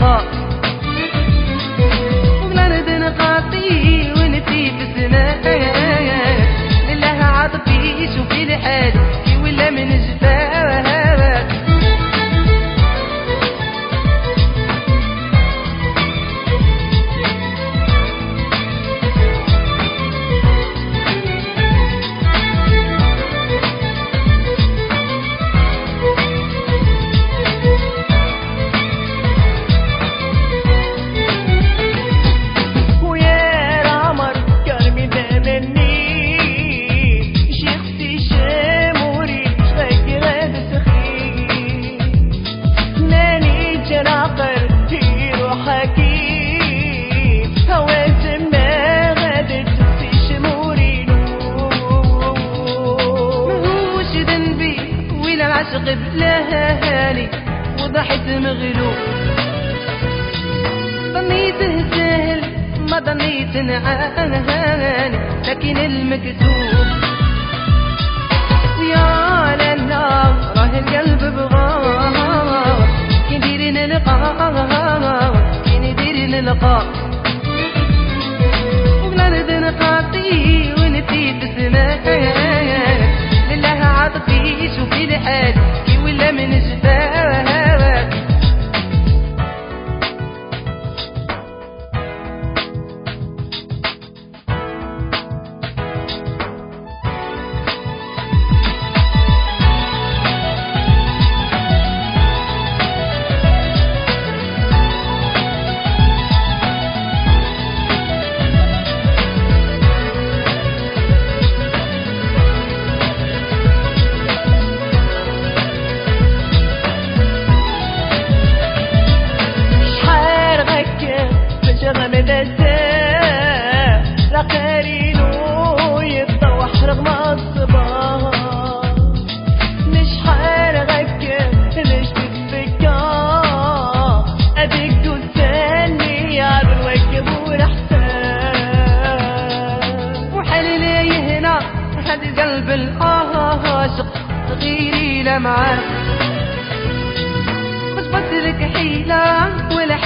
up. ولا العشق بلاهالي وضحت مغلوب ظنيته سهل ما ظنيت نعاني لكن المكتوب ويا لنا راه القلب فجأة مدسا رقارينو يتطوح رغم الصباح نشحال غكا ليش تتفكا اديك غيري لمعاك مش بدلك حيلة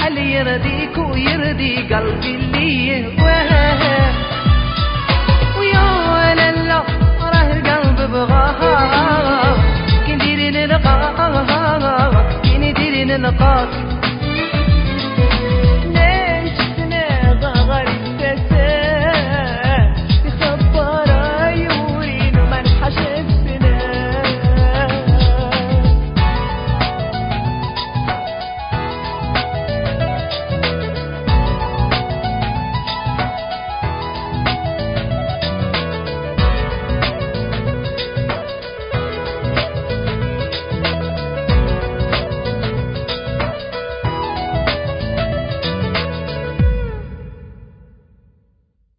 حل يرضيك ويرضي قلبي اللي يهواه